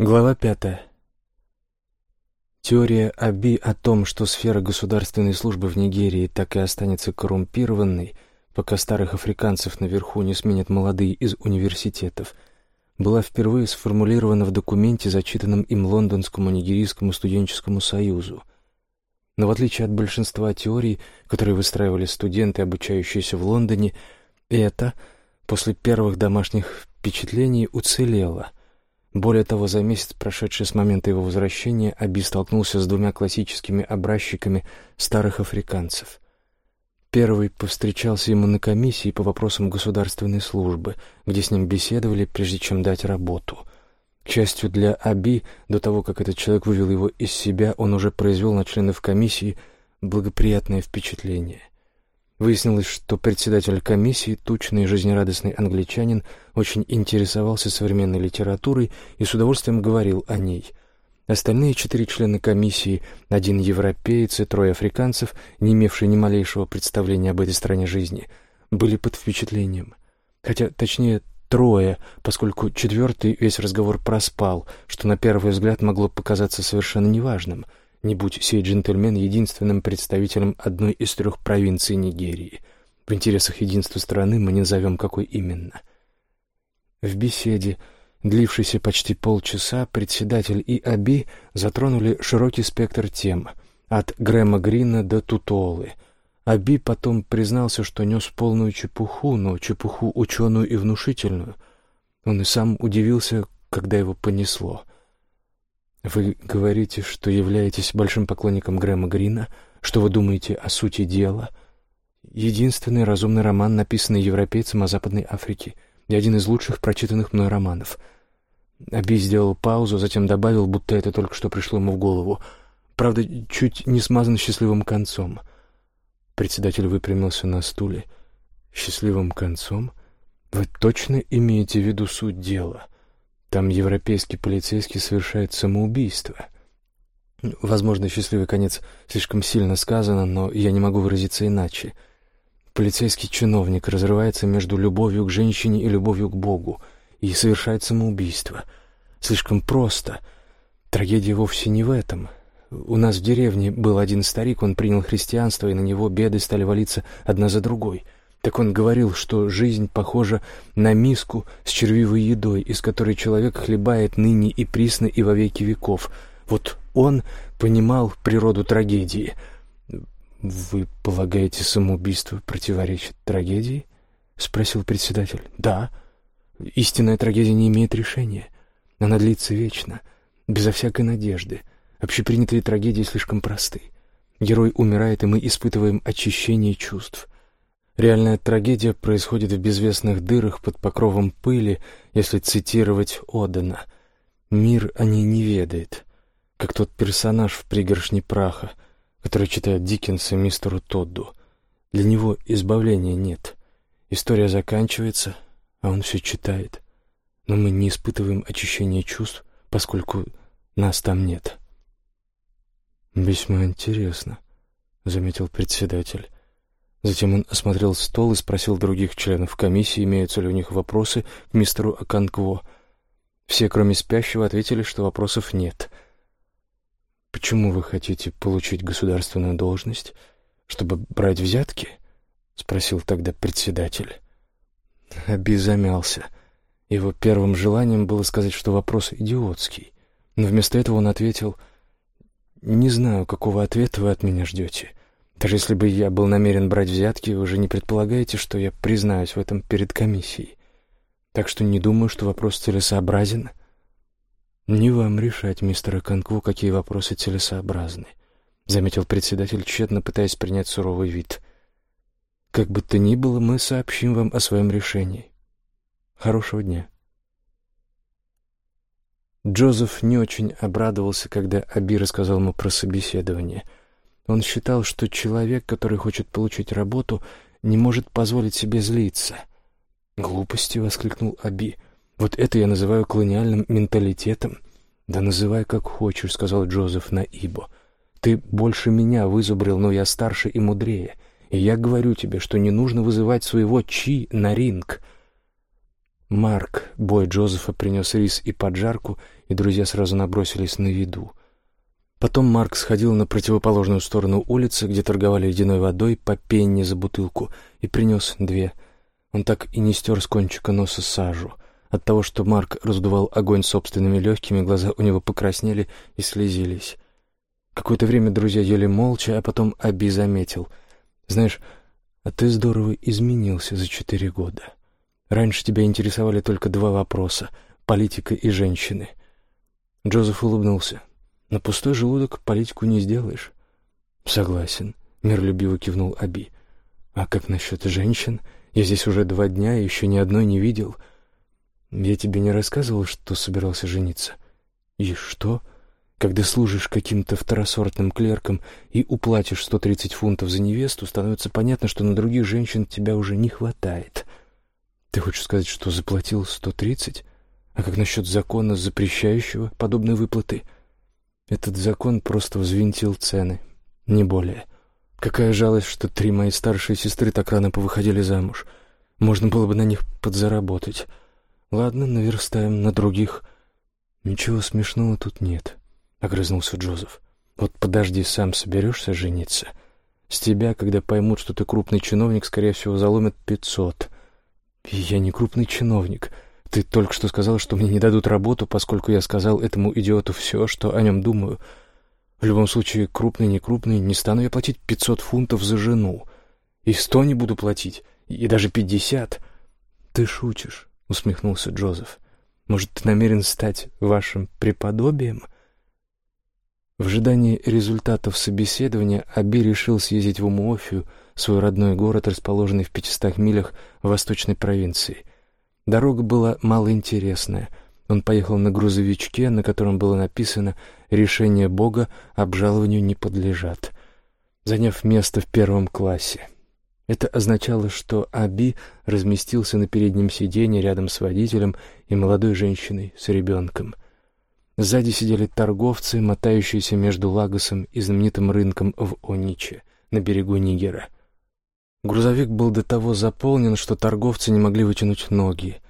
Глава пятая. Теория Аби о том, что сфера государственной службы в Нигерии так и останется коррумпированной, пока старых африканцев наверху не сменят молодые из университетов, была впервые сформулирована в документе, зачитанном им Лондонскому нигерийскому студенческому союзу. Но в отличие от большинства теорий, которые выстраивали студенты, обучающиеся в Лондоне, это, после первых домашних впечатлений, уцелело – более того, за месяц, прошедший с момента его возвращения, Аби столкнулся с двумя классическими образчиками старых африканцев. Первый повстречался ему на комиссии по вопросам государственной службы, где с ним беседовали, прежде чем дать работу. К счастью для Аби, до того, как этот человек вывел его из себя, он уже произвел на членов комиссии благоприятное впечатление — Выяснилось, что председатель комиссии, тучный и жизнерадостный англичанин, очень интересовался современной литературой и с удовольствием говорил о ней. Остальные четыре члена комиссии, один европеец и трое африканцев, не имевшие ни малейшего представления об этой стране жизни, были под впечатлением. Хотя, точнее, трое, поскольку четвертый весь разговор проспал, что на первый взгляд могло показаться совершенно неважным — не будь сей джентльмен единственным представителем одной из трех провинций Нигерии. В интересах единства страны мы не назовем, какой именно. В беседе, длившейся почти полчаса, председатель и Аби затронули широкий спектр тем, от Грэма Грина до Тутолы. Аби потом признался, что нес полную чепуху, но чепуху ученую и внушительную. Он и сам удивился, когда его понесло — вы говорите, что являетесь большим поклонником Грэма Грина, что вы думаете о сути дела. Единственный разумный роман, написанный европейцем о Западной Африке, и один из лучших прочитанных мной романов. Аби сделал паузу, затем добавил, будто это только что пришло ему в голову. Правда, чуть не смазан счастливым концом. Председатель выпрямился на стуле. «Счастливым концом? Вы точно имеете в виду суть дела?» Там европейский полицейский совершает самоубийство. Возможно, счастливый конец слишком сильно сказано, но я не могу выразиться иначе. Полицейский чиновник разрывается между любовью к женщине и любовью к Богу и совершает самоубийство. Слишком просто. Трагедия вовсе не в этом. У нас в деревне был один старик, он принял христианство, и на него беды стали валиться одна за другой — так он говорил, что жизнь похожа на миску с червивой едой, из которой человек хлебает ныне и присно и во веки веков. Вот он понимал природу трагедии. «Вы полагаете, самоубийство противоречит трагедии?» — спросил председатель. «Да. Истинная трагедия не имеет решения. Она длится вечно, безо всякой надежды. Общепринятые трагедии слишком просты. Герой умирает, и мы испытываем очищение чувств». Реальная трагедия происходит в безвестных дырах под покровом пыли, если цитировать Одена. Мир о ней не ведает, как тот персонаж в пригоршне праха, который читает Диккенса мистеру Тодду. Для него избавления нет. История заканчивается, а он все читает. Но мы не испытываем очищения чувств, поскольку нас там нет. «Весьма интересно», — заметил председатель. Затем он осмотрел стол и спросил других членов комиссии, имеются ли у них вопросы к мистеру Аканкво. Все, кроме спящего, ответили, что вопросов нет. «Почему вы хотите получить государственную должность? Чтобы брать взятки?» — спросил тогда председатель. Аби замялся. Его первым желанием было сказать, что вопрос идиотский. Но вместо этого он ответил, «Не знаю, какого ответа вы от меня ждете. Даже если бы я был намерен брать взятки, вы же не предполагаете, что я признаюсь в этом перед комиссией. Так что не думаю, что вопрос целесообразен. Не вам решать, мистер Конкву, какие вопросы целесообразны, заметил председатель, тщетно пытаясь принять суровый вид. Как бы то ни было, мы сообщим вам о своем решении. Хорошего дня. Джозеф не очень обрадовался, когда Аби рассказал ему про собеседование — он считал, что человек, который хочет получить работу, не может позволить себе злиться. «Глупости!» — воскликнул Аби. «Вот это я называю колониальным менталитетом». «Да называй как хочешь», — сказал Джозеф на Ибо. «Ты больше меня вызубрил, но я старше и мудрее. И я говорю тебе, что не нужно вызывать своего чи на ринг». Марк, бой Джозефа, принес рис и поджарку, и друзья сразу набросились на еду. Потом Марк сходил на противоположную сторону улицы, где торговали ледяной водой по пенни за бутылку, и принес две. Он так и не стер с кончика носа сажу. От того, что Марк раздувал огонь собственными легкими, глаза у него покраснели и слезились. Какое-то время друзья ели молча, а потом Аби заметил. «Знаешь, а ты здорово изменился за четыре года. Раньше тебя интересовали только два вопроса — политика и женщины». Джозеф улыбнулся. «На пустой желудок политику не сделаешь». «Согласен», — миролюбиво кивнул Аби. «А как насчет женщин? Я здесь уже два дня и еще ни одной не видел». «Я тебе не рассказывал, что собирался жениться?» «И что?» Когда служишь каким-то второсортным клерком и уплатишь 130 фунтов за невесту, становится понятно, что на других женщин тебя уже не хватает. Ты хочешь сказать, что заплатил 130? А как насчет закона, запрещающего подобные выплаты? Этот закон просто взвинтил цены, не более. Какая жалость, что три мои старшие сестры так рано повыходили замуж. Можно было бы на них подзаработать. Ладно, наверстаем на других. Ничего смешного тут нет. — огрызнулся Джозеф. «Вот подожди, сам соберешься жениться. С тебя, когда поймут, что ты крупный чиновник, скорее всего, заломят пятьсот. Я не крупный чиновник. Ты только что сказал, что мне не дадут работу, поскольку я сказал этому идиоту все, что о нем думаю. В любом случае, крупный, не крупный, не стану я платить пятьсот фунтов за жену. И сто не буду платить, и даже пятьдесят. Ты шутишь, — усмехнулся Джозеф. Может, ты намерен стать вашим преподобием?» В ожидании результатов собеседования Аби решил съездить в Умуофию, свой родной город, расположенный в 500 милях в восточной провинции. Дорога была малоинтересная. Он поехал на грузовичке, на котором было написано «Решение Бога обжалованию не подлежат», заняв место в первом классе. Это означало, что Аби разместился на переднем сиденье рядом с водителем и молодой женщиной с ребенком — Сзади сидели торговцы, мотающиеся между Лагосом и знаменитым рынком в Ониче, на берегу Нигера. Грузовик был до того заполнен, что торговцы не могли вытянуть ноги.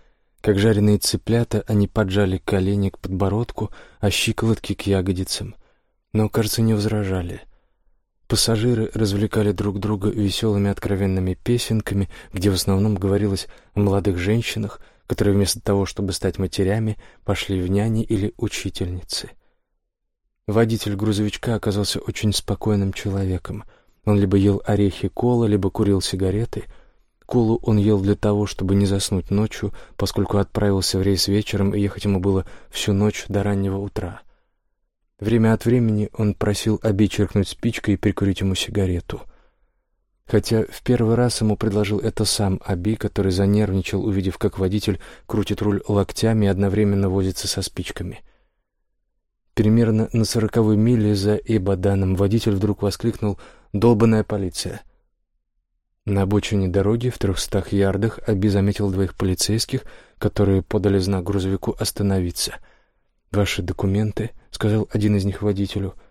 Как жареные цыплята, они поджали колени к подбородку, а щиколотки к ягодицам. Но, кажется, не возражали. Пассажиры развлекали друг друга веселыми откровенными песенками, где в основном говорилось о молодых женщинах, которые вместо того, чтобы стать матерями, пошли в няни или учительницы. Водитель грузовичка оказался очень спокойным человеком. Он либо ел орехи кола, либо курил сигареты. Колу он ел для того, чтобы не заснуть ночью, поскольку отправился в рейс вечером, и ехать ему было всю ночь до раннего утра. Время от времени он просил Аби черкнуть спичкой и прикурить ему сигарету — Хотя в первый раз ему предложил это сам Аби, который занервничал, увидев, как водитель крутит руль локтями и одновременно возится со спичками. Примерно на сороковой миле за Ибаданом водитель вдруг воскликнул «Долбанная полиция!». На обочине дороги в трехстах ярдах Аби заметил двоих полицейских, которые подали знак грузовику остановиться. «Ваши документы», — сказал один из них водителю, —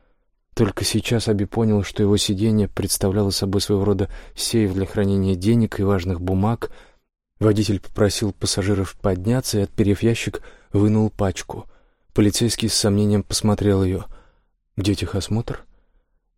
только сейчас Аби понял, что его сиденье представляло собой своего рода сейф для хранения денег и важных бумаг. Водитель попросил пассажиров подняться и, отперев ящик, вынул пачку. Полицейский с сомнением посмотрел ее. «Где техосмотр?»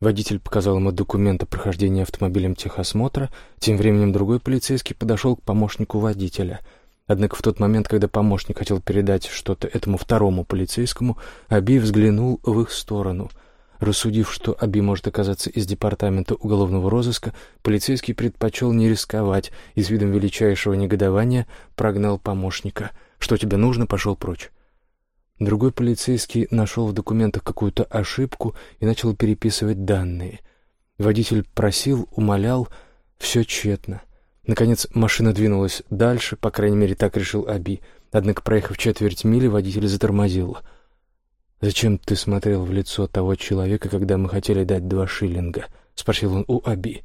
Водитель показал ему документ о прохождении автомобилем техосмотра. Тем временем другой полицейский подошел к помощнику водителя. Однако в тот момент, когда помощник хотел передать что-то этому второму полицейскому, Аби взглянул в их сторону — Рассудив, что Аби может оказаться из департамента уголовного розыска, полицейский предпочел не рисковать и с видом величайшего негодования прогнал помощника. «Что тебе нужно?» — пошел прочь. Другой полицейский нашел в документах какую-то ошибку и начал переписывать данные. Водитель просил, умолял, все тщетно. Наконец машина двинулась дальше, по крайней мере, так решил Аби. Однако, проехав четверть мили, водитель затормозил — «Зачем ты смотрел в лицо того человека, когда мы хотели дать два шиллинга?» — спросил он у Аби.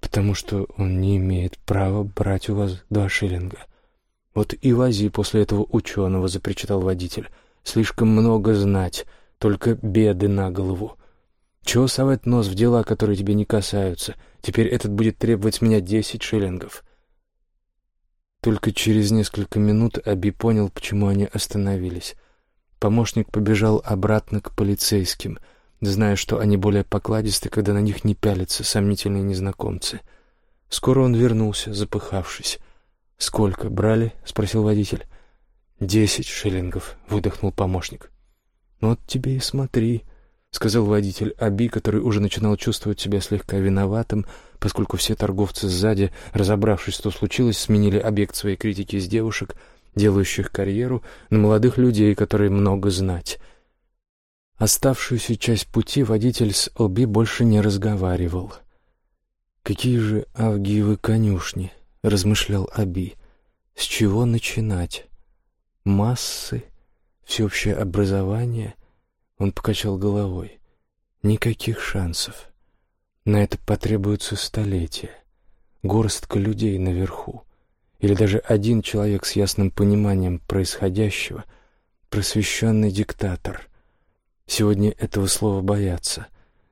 «Потому что он не имеет права брать у вас два шиллинга». «Вот и вози после этого ученого», — запричитал водитель. «Слишком много знать, только беды на голову. Чего совать нос в дела, которые тебе не касаются? Теперь этот будет требовать с меня десять шиллингов». Только через несколько минут Аби понял, почему они остановились — Помощник побежал обратно к полицейским, зная, что они более покладисты, когда на них не пялятся сомнительные незнакомцы. Скоро он вернулся, запыхавшись. «Сколько брали?» — спросил водитель. «Десять шиллингов», — выдохнул помощник. «Вот тебе и смотри», — сказал водитель Аби, который уже начинал чувствовать себя слегка виноватым, поскольку все торговцы сзади, разобравшись, что случилось, сменили объект своей критики из девушек, делающих карьеру, на молодых людей, которые много знать. Оставшуюся часть пути водитель с Оби больше не разговаривал. «Какие же Авгиевы конюшни?» — размышлял Аби. «С чего начинать? Массы? Всеобщее образование?» Он покачал головой. Никаких шансов. На это потребуется столетия. Горстка людей наверху. Или даже один человек с ясным пониманием происходящего. Просвещенный диктатор. Сегодня этого слова боятся.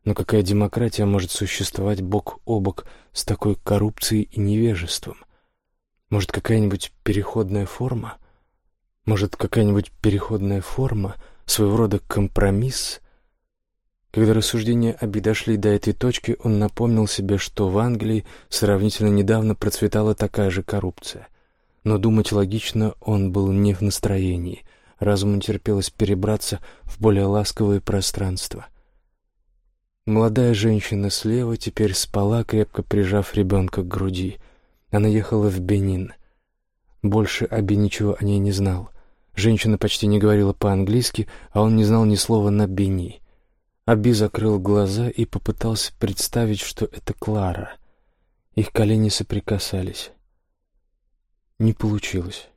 Но какая демократия может существовать бок о бок с такой коррупцией и невежеством? Может, какая-нибудь переходная форма? Может, какая-нибудь переходная форма — своего рода компромисс. Когда рассуждения Аби дошли до этой точки, он напомнил себе, что в Англии сравнительно недавно процветала такая же коррупция. Но думать логично он был не в настроении. Разуму терпелось перебраться в более ласковое пространство. Молодая женщина слева теперь спала, крепко прижав ребенка к груди. Она ехала в Бенин. Больше Аби ничего о ней не знал — Женщина почти не говорила по-английски, а он не знал ни слова на бени. Аби закрыл глаза и попытался представить, что это Клара. Их колени соприкасались. Не получилось.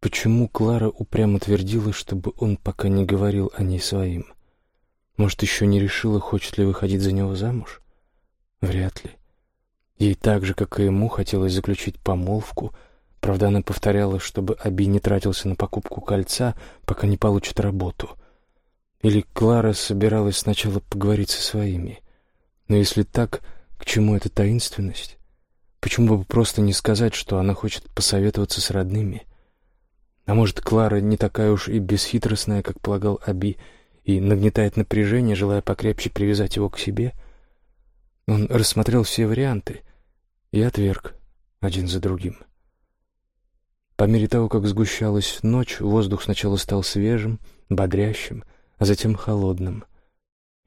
Почему Клара упрямо твердила, чтобы он пока не говорил о ней своим? Может, еще не решила, хочет ли выходить за него замуж? Вряд ли. Ей так же, как и ему, хотелось заключить помолвку — Правда, она повторяла, чтобы Аби не тратился на покупку кольца, пока не получит работу. Или Клара собиралась сначала поговорить со своими. Но если так, к чему эта таинственность? Почему бы просто не сказать, что она хочет посоветоваться с родными? А может, Клара не такая уж и бесхитростная, как полагал Аби, и нагнетает напряжение, желая покрепче привязать его к себе? Он рассмотрел все варианты и отверг один за другим. По мере того, как сгущалась ночь, воздух сначала стал свежим, бодрящим, а затем холодным.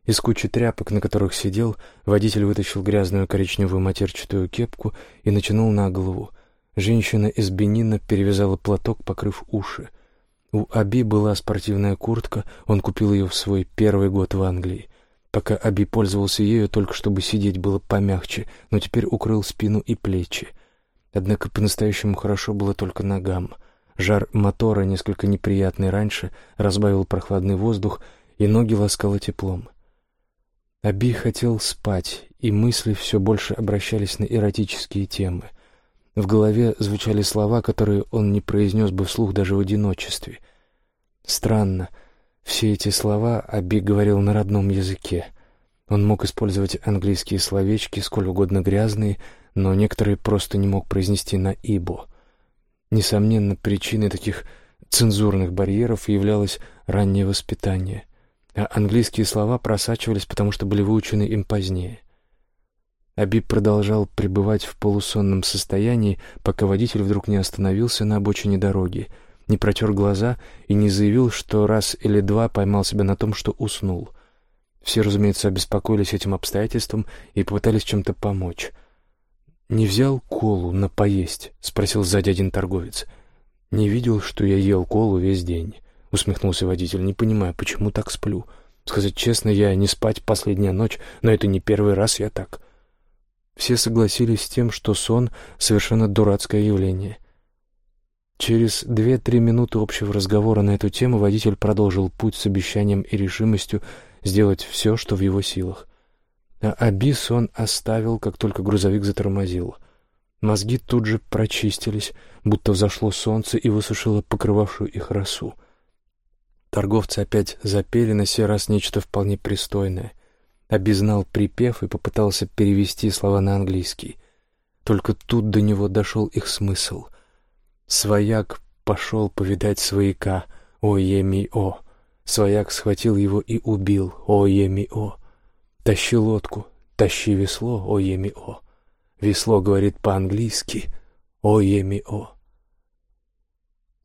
Из кучи тряпок, на которых сидел, водитель вытащил грязную коричневую матерчатую кепку и натянул на голову. Женщина из Бенина перевязала платок, покрыв уши. У Аби была спортивная куртка, он купил ее в свой первый год в Англии. Пока Аби пользовался ею только чтобы сидеть было помягче, но теперь укрыл спину и плечи. Однако по-настоящему хорошо было только ногам. Жар мотора, несколько неприятный раньше, разбавил прохладный воздух, и ноги ласкало теплом. Аби хотел спать, и мысли все больше обращались на эротические темы. В голове звучали слова, которые он не произнес бы вслух даже в одиночестве. Странно, все эти слова Аби говорил на родном языке. Он мог использовать английские словечки, сколь угодно грязные, но некоторые просто не мог произнести на «ибо». Несомненно, причиной таких цензурных барьеров являлось раннее воспитание, а английские слова просачивались, потому что были выучены им позднее. Абиб продолжал пребывать в полусонном состоянии, пока водитель вдруг не остановился на обочине дороги, не протер глаза и не заявил, что раз или два поймал себя на том, что уснул. Все, разумеется, обеспокоились этим обстоятельством и попытались чем-то помочь — «Не взял колу на поесть?» — спросил сзади один торговец. «Не видел, что я ел колу весь день», — усмехнулся водитель. «Не понимаю, почему так сплю. Сказать честно, я не спать последняя ночь, но это не первый раз я так». Все согласились с тем, что сон — совершенно дурацкое явление. Через две-три минуты общего разговора на эту тему водитель продолжил путь с обещанием и решимостью сделать все, что в его силах. А Абис он оставил, как только грузовик затормозил. Мозги тут же прочистились, будто взошло солнце и высушило покрывавшую их росу. Торговцы опять запели на сей раз нечто вполне пристойное. Обизнал припев и попытался перевести слова на английский. Только тут до него дошел их смысл. «Свояк пошел повидать свояка, О-Еми-О. Свояк схватил его и убил. О-Еми-О. Тащи лодку, тащи весло, О-Еми-О. Весло говорит по-английски. О-Еми-О.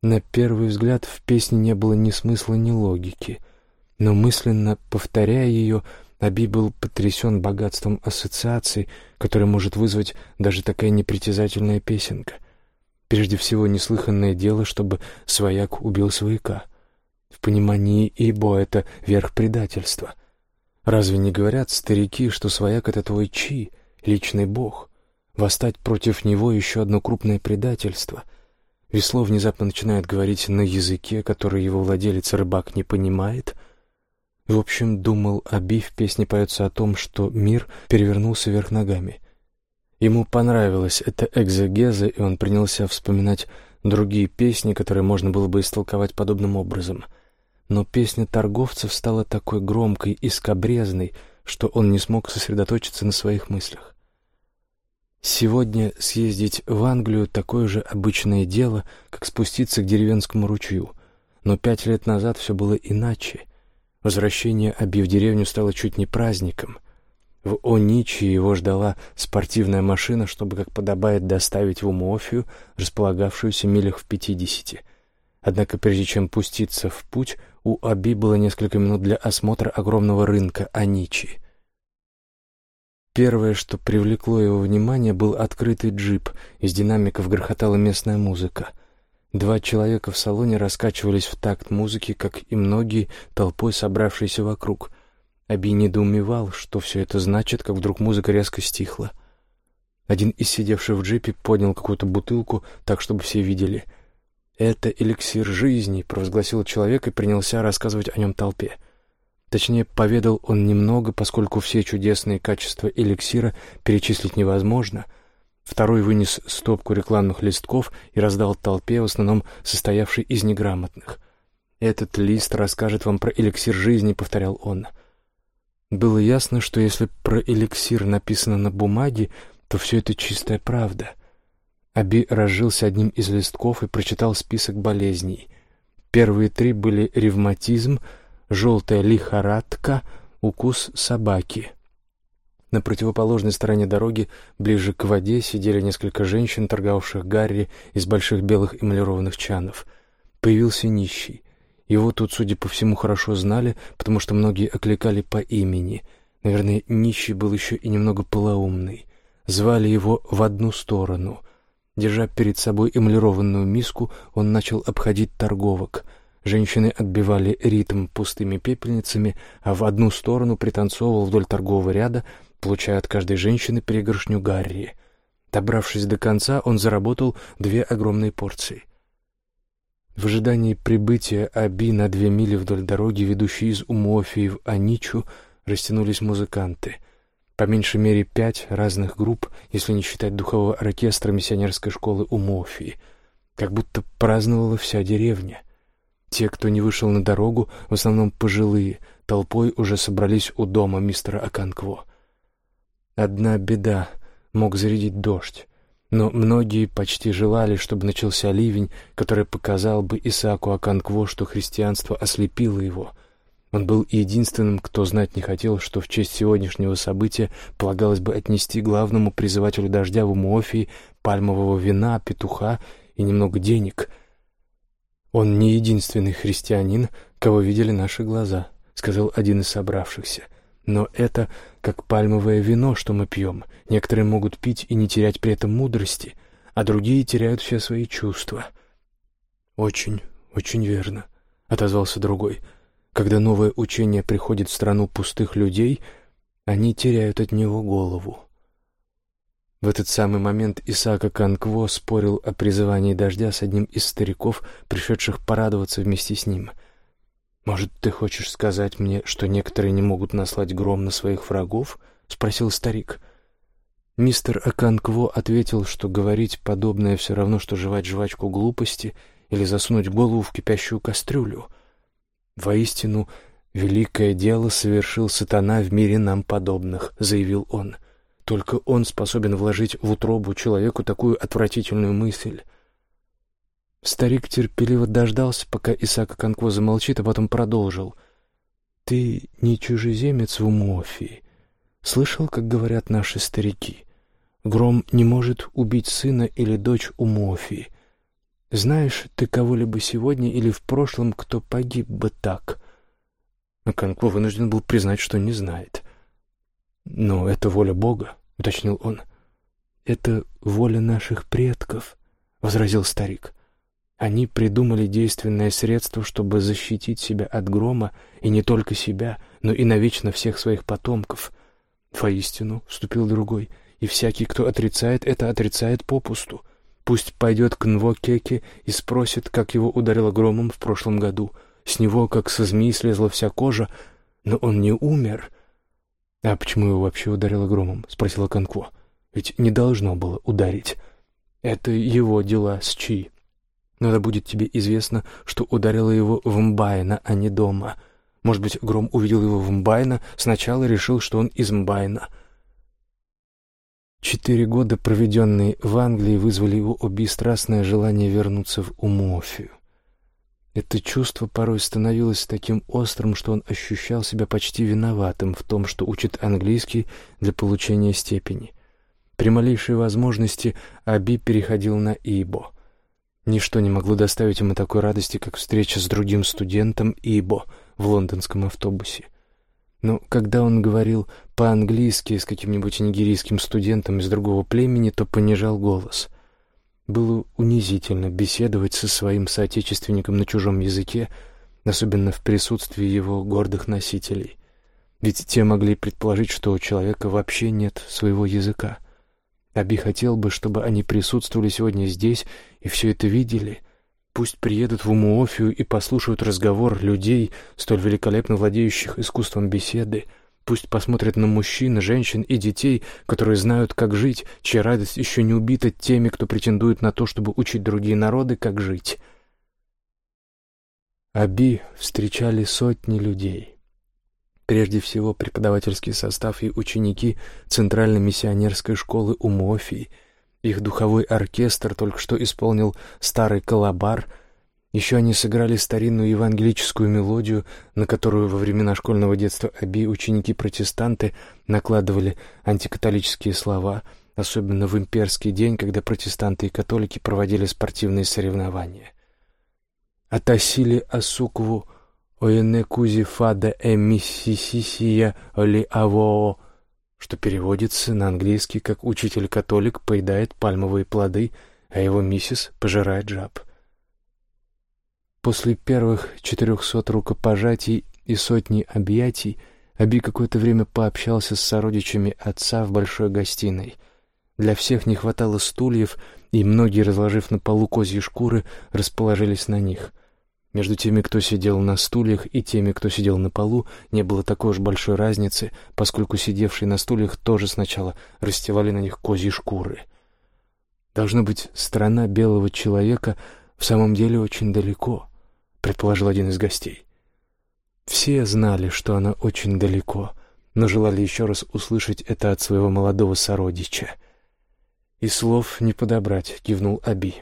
На первый взгляд в песне не было ни смысла, ни логики. Но мысленно повторяя ее, Аби был потрясен богатством ассоциаций, которые может вызвать даже такая непритязательная песенка. Прежде всего, неслыханное дело, чтобы свояк убил свояка. В понимании Ибо это верх предательства. Разве не говорят старики, что свояк — это твой чи, личный бог? Восстать против него — еще одно крупное предательство. Весло внезапно начинает говорить на языке, который его владелец рыбак не понимает — в общем, думал Аби, в песне поется о том, что мир перевернулся вверх ногами. Ему понравилась эта экзегеза, и он принялся вспоминать другие песни, которые можно было бы истолковать подобным образом. Но песня торговцев стала такой громкой и скобрезной, что он не смог сосредоточиться на своих мыслях. Сегодня съездить в Англию — такое же обычное дело, как спуститься к деревенскому ручью. Но пять лет назад все было иначе — Возвращение Аби в деревню стало чуть не праздником. В Оничи его ждала спортивная машина, чтобы, как подобает, доставить в Умофию, располагавшуюся милях в пятидесяти. Однако прежде чем пуститься в путь, у Аби было несколько минут для осмотра огромного рынка Оничи. Первое, что привлекло его внимание, был открытый джип. Из динамиков грохотала местная музыка — Два человека в салоне раскачивались в такт музыки, как и многие, толпой собравшиеся вокруг. Аби недоумевал, что все это значит, как вдруг музыка резко стихла. Один из сидевших в джипе поднял какую-то бутылку, так, чтобы все видели. «Это эликсир жизни», — провозгласил человек и принялся рассказывать о нем толпе. Точнее, поведал он немного, поскольку все чудесные качества эликсира перечислить невозможно — Второй вынес стопку рекламных листков и раздал толпе, в основном состоявшей из неграмотных. «Этот лист расскажет вам про эликсир жизни», — повторял он. Было ясно, что если про эликсир написано на бумаге, то все это чистая правда. Аби разжился одним из листков и прочитал список болезней. Первые три были ревматизм, желтая лихорадка, укус собаки — на противоположной стороне дороги, ближе к воде, сидели несколько женщин, торговавших гарри из больших белых эмалированных чанов. Появился нищий. Его тут, судя по всему, хорошо знали, потому что многие окликали по имени. Наверное, нищий был еще и немного полоумный. Звали его в одну сторону. Держа перед собой эмалированную миску, он начал обходить торговок — Женщины отбивали ритм пустыми пепельницами, а в одну сторону пританцовывал вдоль торгового ряда получая от каждой женщины пригоршню гарри. Добравшись до конца, он заработал две огромные порции. В ожидании прибытия Аби на две мили вдоль дороги, ведущей из Умофии в Аничу, растянулись музыканты. По меньшей мере пять разных групп, если не считать духового оркестра миссионерской школы Умофии. Как будто праздновала вся деревня. Те, кто не вышел на дорогу, в основном пожилые, толпой уже собрались у дома мистера Аканкво. Одна беда — мог зарядить дождь. Но многие почти желали, чтобы начался ливень, который показал бы Исааку Аканкво, что христианство ослепило его. Он был единственным, кто знать не хотел, что в честь сегодняшнего события полагалось бы отнести главному призывателю дождя в Умофии пальмового вина, петуха и немного денег. «Он не единственный христианин, кого видели наши глаза», — сказал один из собравшихся. Но это как пальмовое вино, что мы пьем. Некоторые могут пить и не терять при этом мудрости, а другие теряют все свои чувства. «Очень, очень верно», — отозвался другой. «Когда новое учение приходит в страну пустых людей, они теряют от него голову». В этот самый момент Исаака Канкво спорил о призывании дождя с одним из стариков, пришедших порадоваться вместе с ним — «Может, ты хочешь сказать мне, что некоторые не могут наслать гром на своих врагов?» — спросил старик. Мистер Аканкво ответил, что говорить подобное все равно, что жевать жвачку глупости или засунуть голову в кипящую кастрюлю. «Воистину, великое дело совершил сатана в мире нам подобных», — заявил он. «Только он способен вложить в утробу человеку такую отвратительную мысль». Старик терпеливо дождался, пока Исака Конкво замолчит, а потом продолжил. «Ты не чужеземец в Умофии. Слышал, как говорят наши старики? Гром не может убить сына или дочь Умофии. Знаешь ты кого-либо сегодня или в прошлом, кто погиб бы так?» А Конкво вынужден был признать, что не знает. «Но это воля Бога», — уточнил он. «Это воля наших предков», — возразил старик. «Они придумали действенное средство, чтобы защитить себя от грома, и не только себя, но и навечно всех своих потомков». «Воистину», — вступил другой, — «и всякий, кто отрицает это, отрицает попусту. Пусть пойдет к Нвокеке и спросит, как его ударило громом в прошлом году. С него, как со змеи, слезла вся кожа, но он не умер». «А почему его вообще ударило громом?» — спросила Конкво. «Ведь не должно было ударить. Это его дела с Чи. Но да будет тебе известно, что ударило его в Мбайна, а не дома. Может быть, Гром увидел его в Мбайна, сначала решил, что он из Мбайна». Четыре года, проведенные в Англии, вызвали его обестрастное желание вернуться в Умофию. Это чувство порой становилось таким острым, что он ощущал себя почти виноватым в том, что учит английский для получения степени. При малейшей возможности Аби переходил на Ибо. Ничто не могло доставить ему такой радости, как встреча с другим студентом Ибо в лондонском автобусе. Но когда он говорил по-английски с каким-нибудь нигерийским студентом из другого племени, то понижал голос. Было унизительно беседовать со своим соотечественником на чужом языке, особенно в присутствии его гордых носителей. Ведь те могли предположить, что у человека вообще нет своего языка. Аби хотел бы, чтобы они присутствовали сегодня здесь и все это видели. Пусть приедут в Умуофию и послушают разговор людей, столь великолепно владеющих искусством беседы — Пусть посмотрят на мужчин, женщин и детей, которые знают, как жить, чья радость еще не убита теми, кто претендует на то, чтобы учить другие народы, как жить. Аби встречали сотни людей. Прежде всего, преподавательский состав и ученики Центральной миссионерской школы Умофии. Их духовой оркестр только что исполнил старый колобар — еще они сыграли старинную евангелическую мелодию, на которую во времена школьного детства оби ученики-протестанты накладывали антикатолические слова, особенно в имперский день, когда протестанты и католики проводили спортивные соревнования. «Атасили асукву оене кузи фада эмиссисисия оли авоо», что переводится на английский как «учитель-католик поедает пальмовые плоды, а его миссис пожирает жаб». После первых четырехсот рукопожатий и сотни объятий Аби какое-то время пообщался с сородичами отца в большой гостиной. Для всех не хватало стульев, и многие, разложив на полу козьи шкуры, расположились на них. Между теми, кто сидел на стульях, и теми, кто сидел на полу, не было такой уж большой разницы, поскольку сидевшие на стульях тоже сначала расстилали на них козьи шкуры. Должно быть, страна белого человека в самом деле очень далеко — предположил один из гостей. Все знали, что она очень далеко, но желали еще раз услышать это от своего молодого сородича. «И слов не подобрать», — кивнул Аби.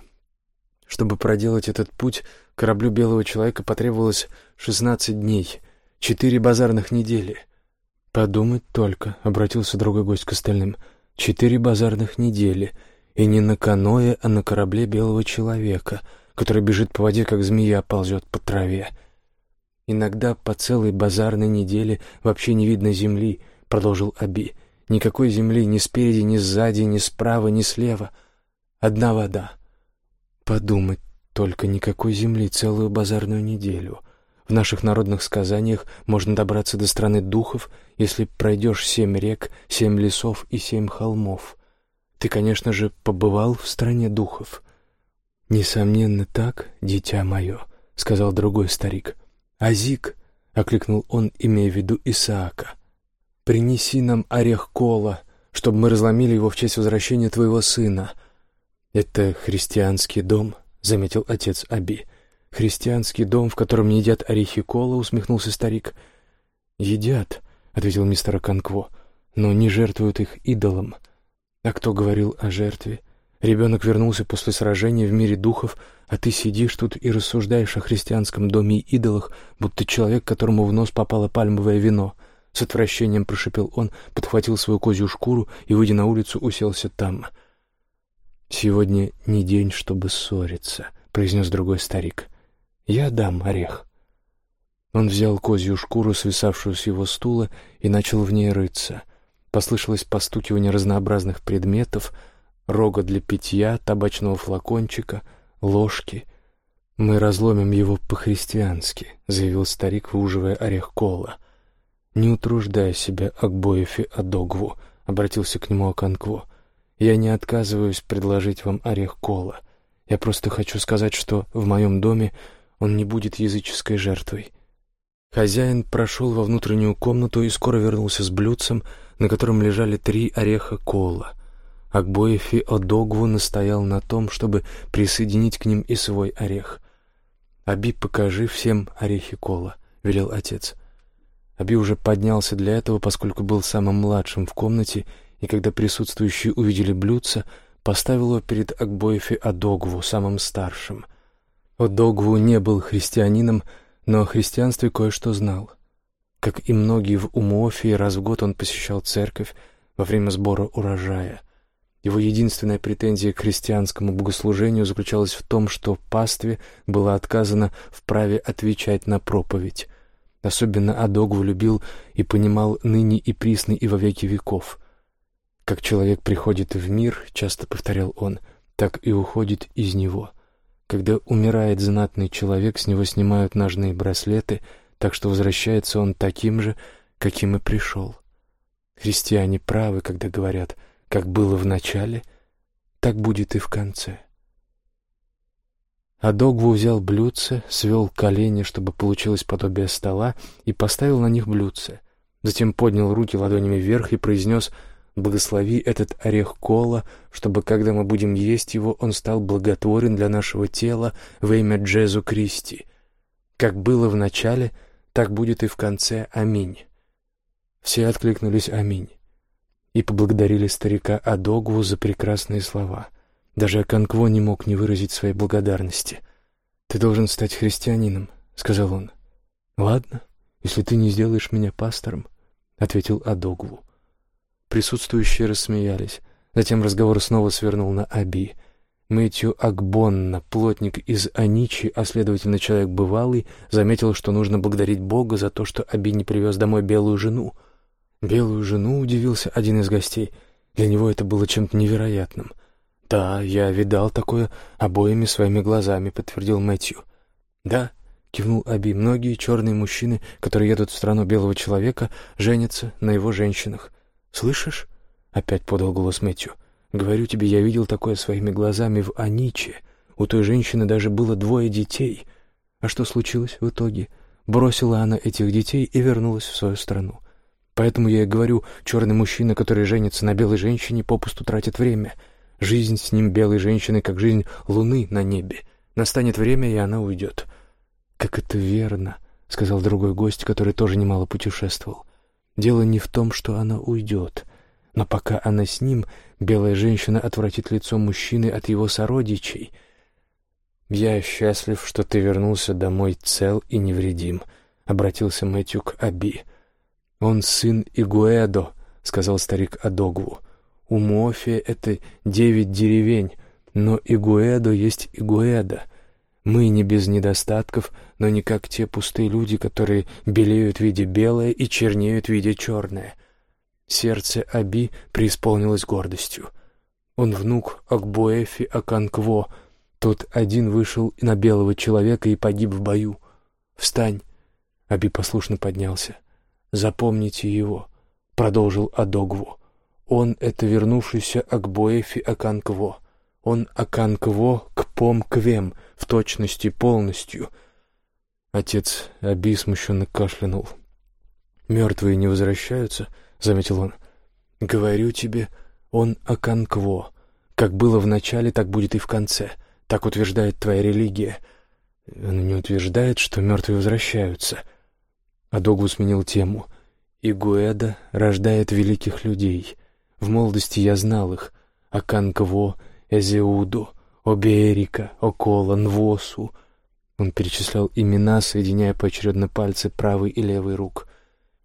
Чтобы проделать этот путь, кораблю белого человека потребовалось шестнадцать дней, четыре базарных недели. «Подумать только», — обратился другой гость к остальным, — «четыре базарных недели, и не на каное, а на корабле белого человека» который бежит по воде, как змея ползет по траве. Иногда по целой базарной неделе вообще не видно земли, продолжил Аби. Никакой земли ни спереди, ни сзади, ни справа, ни слева. Одна вода. Подумать только никакой земли целую базарную неделю. В наших народных сказаниях можно добраться до страны духов, если пройдешь семь рек, семь лесов и семь холмов. Ты, конечно же, побывал в стране духов. «Несомненно так, дитя мое», — сказал другой старик. «Азик», — окликнул он, имея в виду Исаака, — «принеси нам орех кола, чтобы мы разломили его в честь возвращения твоего сына». «Это христианский дом», — заметил отец Аби. «Христианский дом, в котором не едят орехи кола», — усмехнулся старик. «Едят», — ответил мистер Конкво, — «но не жертвуют их идолам». «А кто говорил о жертве?» Ребенок вернулся после сражения в мире духов, а ты сидишь тут и рассуждаешь о христианском доме и идолах, будто человек, которому в нос попало пальмовое вино. С отвращением прошипел он, подхватил свою козью шкуру и, выйдя на улицу, уселся там. «Сегодня не день, чтобы ссориться», — произнес другой старик. «Я дам орех». Он взял козью шкуру, свисавшую с его стула, и начал в ней рыться. Послышалось постукивание разнообразных предметов — рога для питья, табачного флакончика, ложки. «Мы разломим его по-христиански», — заявил старик, выуживая орех кола. «Не утруждая себя Акбоефи Адогву», — обратился к нему Аканкво. «Я не отказываюсь предложить вам орех кола. Я просто хочу сказать, что в моем доме он не будет языческой жертвой». Хозяин прошел во внутреннюю комнату и скоро вернулся с блюдцем, на котором лежали три ореха кола — Акбоефи Одогву настоял на том, чтобы присоединить к ним и свой орех. «Аби, покажи всем орехи кола», — велел отец. Аби уже поднялся для этого, поскольку был самым младшим в комнате, и когда присутствующие увидели блюдце, поставил его перед Акбоефи Одогву, самым старшим. Одогву не был христианином, но о христианстве кое-что знал. Как и многие в Умофии, раз в год он посещал церковь во время сбора урожая — его единственная претензия к христианскому богослужению заключалась в том, что пастве было отказано в праве отвечать на проповедь. Особенно Адогву любил и понимал ныне и присно и во веки веков. «Как человек приходит в мир, — часто повторял он, — так и уходит из него. Когда умирает знатный человек, с него снимают ножные браслеты, так что возвращается он таким же, каким и пришел. Христиане правы, когда говорят — как было в начале, так будет и в конце. Адогву взял блюдце, свел колени, чтобы получилось подобие стола, и поставил на них блюдце. Затем поднял руки ладонями вверх и произнес «Благослови этот орех кола, чтобы, когда мы будем есть его, он стал благотворен для нашего тела во имя Джезу Кристи. Как было в начале, так будет и в конце. Аминь». Все откликнулись «Аминь» и поблагодарили старика Адогву за прекрасные слова. Даже Аканкво не мог не выразить своей благодарности. «Ты должен стать христианином», — сказал он. «Ладно, если ты не сделаешь меня пастором», — ответил Адогву. Присутствующие рассмеялись. Затем разговор снова свернул на Аби. Мэтью Акбонна, плотник из Аничи, а следовательно человек бывалый, заметил, что нужно благодарить Бога за то, что Аби не привез домой белую жену — Белую жену удивился один из гостей. Для него это было чем-то невероятным. «Да, я видал такое обоими своими глазами», — подтвердил Мэтью. «Да», — кивнул Аби, — «многие черные мужчины, которые едут в страну белого человека, женятся на его женщинах. Слышишь?» — опять подал голос Мэтью. «Говорю тебе, я видел такое своими глазами в Аниче. У той женщины даже было двое детей. А что случилось в итоге? Бросила она этих детей и вернулась в свою страну. Поэтому я и говорю, черный мужчина, который женится на белой женщине, попусту тратит время. Жизнь с ним белой женщины, как жизнь луны на небе. Настанет время, и она уйдет. «Как это верно», — сказал другой гость, который тоже немало путешествовал. «Дело не в том, что она уйдет, но пока она с ним, белая женщина отвратит лицо мужчины от его сородичей». «Я счастлив, что ты вернулся домой цел и невредим», — обратился Мэтью к Аби. «Он сын Игуэдо», — сказал старик Адогву. «У Мофия это девять деревень, но Игуэдо есть Игуэдо. Мы не без недостатков, но не как те пустые люди, которые белеют в виде белое и чернеют в виде черное». Сердце Аби преисполнилось гордостью. Он внук Акбуэфи Аканкво. Тот один вышел на белого человека и погиб в бою. «Встань!» Аби послушно поднялся. Запомните его, — продолжил Адогву. Он — это вернувшийся Акбоэфи Аканкво. Он Аканкво к пом квем, в точности полностью. Отец смущенно кашлянул. «Мертвые не возвращаются», — заметил он. «Говорю тебе, он Аканкво. Как было в начале, так будет и в конце. Так утверждает твоя религия. Он не утверждает, что мертвые возвращаются». Адогву сменил тему. «Игуэда рождает великих людей. В молодости я знал их. А Канкво — Эзеуду, Оберика, Окола, Нвосу. Он перечислял имена, соединяя поочередно пальцы правой и левой рук.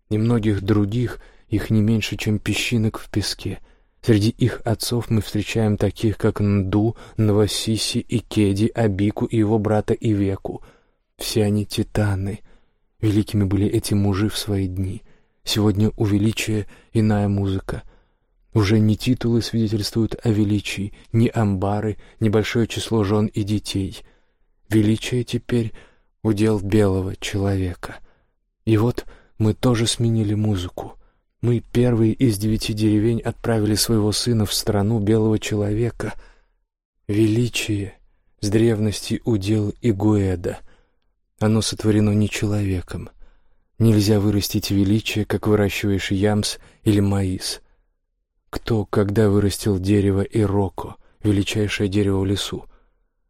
И многих других, их не меньше, чем песчинок в песке. Среди их отцов мы встречаем таких, как Нду, Новосиси, Икеди, Абику и его брата Ивеку. Все они титаны. Великими были эти мужи в свои дни. Сегодня у величия иная музыка. Уже не титулы свидетельствуют о величии, ни амбары, ни большое число жен и детей. Величие теперь — удел белого человека. И вот мы тоже сменили музыку. Мы, первые из девяти деревень, отправили своего сына в страну белого человека. Величие с древности удел Игуэда. Оно сотворено не человеком. Нельзя вырастить величие, как выращиваешь ямс или маис. Кто, когда вырастил дерево Ироко, величайшее дерево в лесу?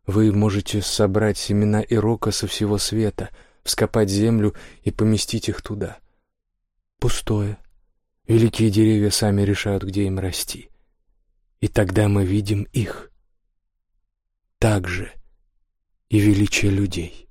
Вы можете собрать семена Ирока со всего света, вскопать землю и поместить их туда. Пустое. Великие деревья сами решают, где им расти. И тогда мы видим их. Так же и величие людей.